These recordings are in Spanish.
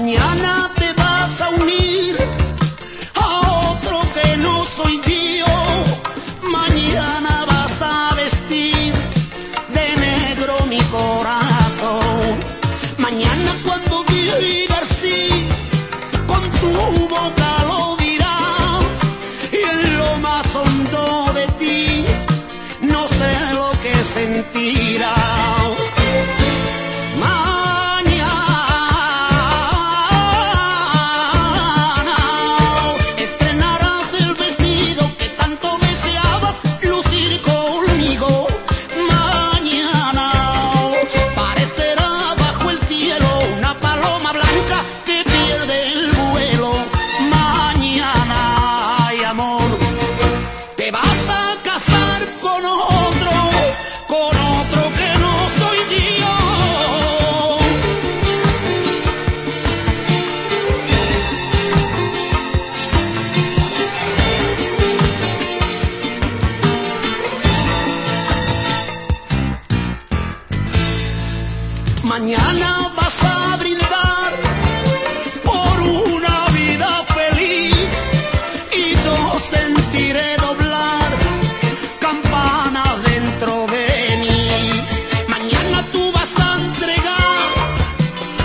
Mañana te vas a unir a otro que no soy yo. Mañana vas a vestir de negro mi corazón. Mañana cuando digas sí, con tu boca lo dirás. Y en lo más hondo de ti, no sé lo que sentirás. Mañana vas a brindar por una vida feliz y yo sentiré doblar campana dentro de mí. Mañana tú vas a entregar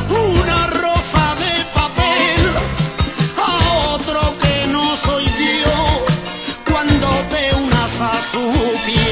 una rosa de papel a otro que no soy yo cuando te unas a su piel.